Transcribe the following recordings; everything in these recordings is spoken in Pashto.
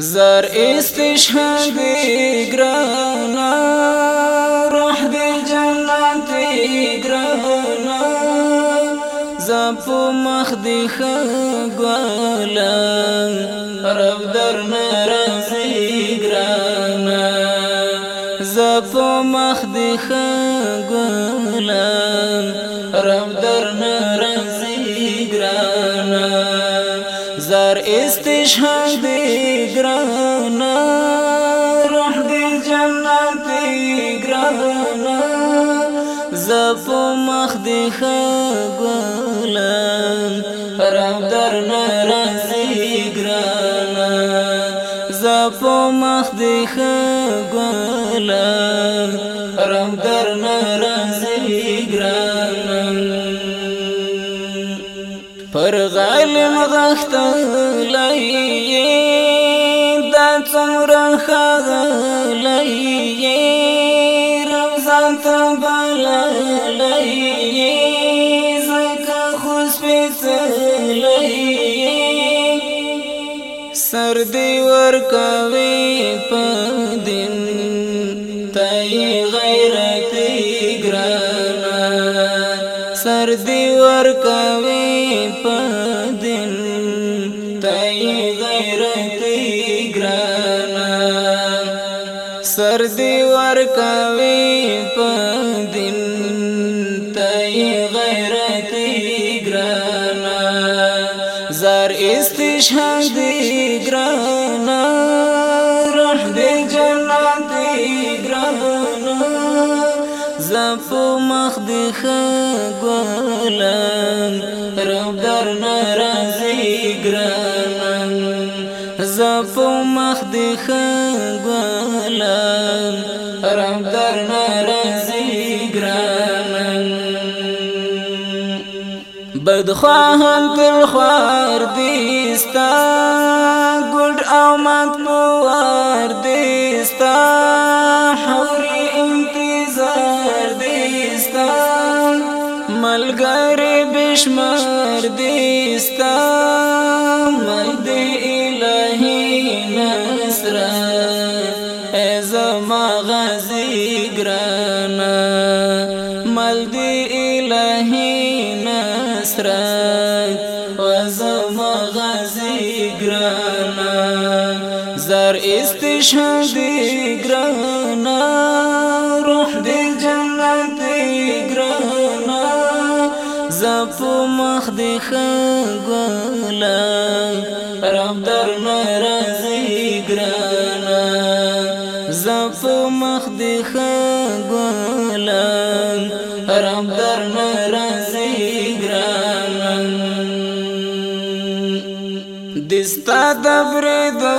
زر استشهاد گرانا روح دی جنت گرانا زپ مخ دی خوالا رب در نرازی گرانا زپ مخ دی خوالا رب در نرازی گرانا زر استشهاد گرانا روح دی جنتی گرانا زپو مخ دی خگولان رب در نرازی گرانا زپو مخ دی خگولان رب در نرازی گرانا پر غالم غختلای لئی رمضان ته بل لئی زکه خوش لئی سر دی ور کوي په دین تای غیرت ګرانا سر دی ور کوي سر دی ور کوي په دین ته غیرت ګرانا زر استشهاد ګرانا روح دې جنت ګرانا زف مخ دې خګولم رب در ناراضي ګرانا زف مخ دې خګولم ګرانم رحم در ناراضي ګرانم بدخواهان پر خوار دیستا ګډ او مات مو ور دیستا حوري انتظار دیستا ملګری بشمار دیستا زما غازی گرانا مل دی الہی نصرت و زما غازی گرانا زر استشهدی گرانا روح دی جنت گرانا زپ مخ دی خگولا رب در نرازی گرانا رب در نرسی گران دستا دبر دو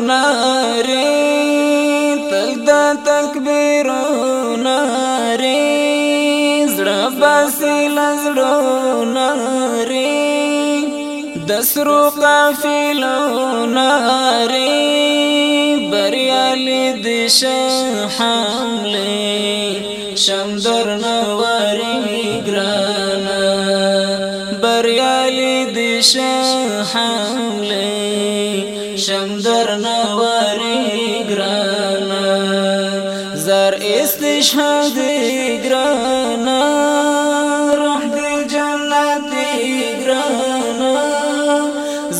ناری تل دا تکبیرو ناری زڑا باسی لزڑو ناری دسرو قافلو ناری بریالی دشن حملی شم درنه وری ګران بریالي دي شحملې شم درنه وری ګران زر استشهاد ګران روح دل جنت ګران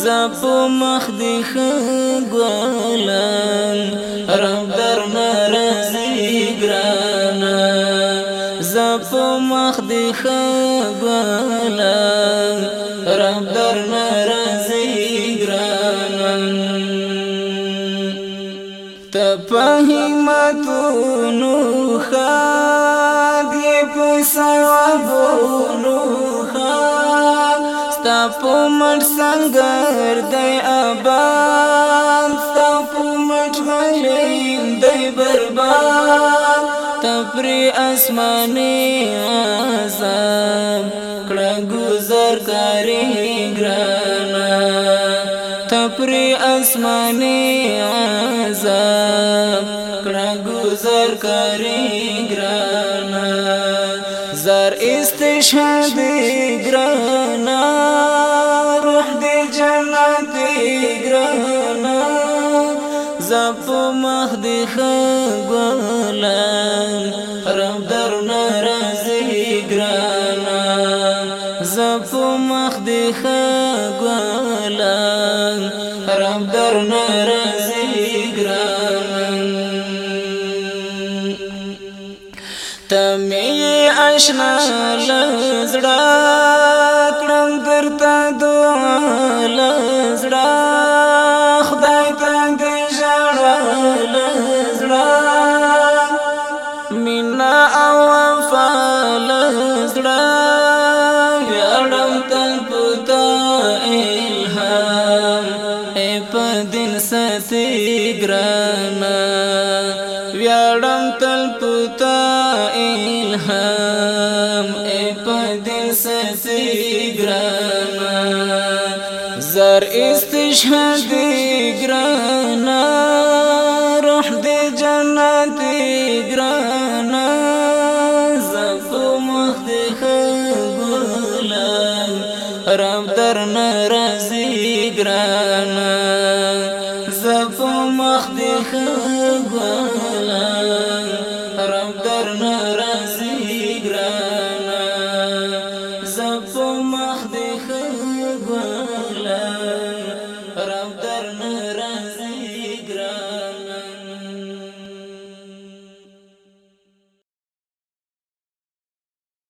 زپ مخ دي خګلان رب درنه رزي ګران خبلا رب در نرازی گرانن تپاہیمتونو خاد یہ پسوابونو خاد ستاپو مٹ سنگر دی آباد ستاپو مٹ غلیم دی برباد تفری اسماني عذاب کړه گزار کاری ګرانا تفری اسماني عذاب کړه گزار کاری ګرانا زر استشهاد ګرانا زپ مخ دی خګولان رب در ناراضی ګرانا زپ مخ دی خګولان رب در ناراضی ګرانا تمه آشنا لزړه کړم درته دعا لزړه ویاړم تل پتا الهام ای په دل سسي ګرانا زر استشهاد ګرانا روح دې جنت ګرانا زکو مخ دې خګولم رب در ناراضي ګرانا زکو مخ دې خګولم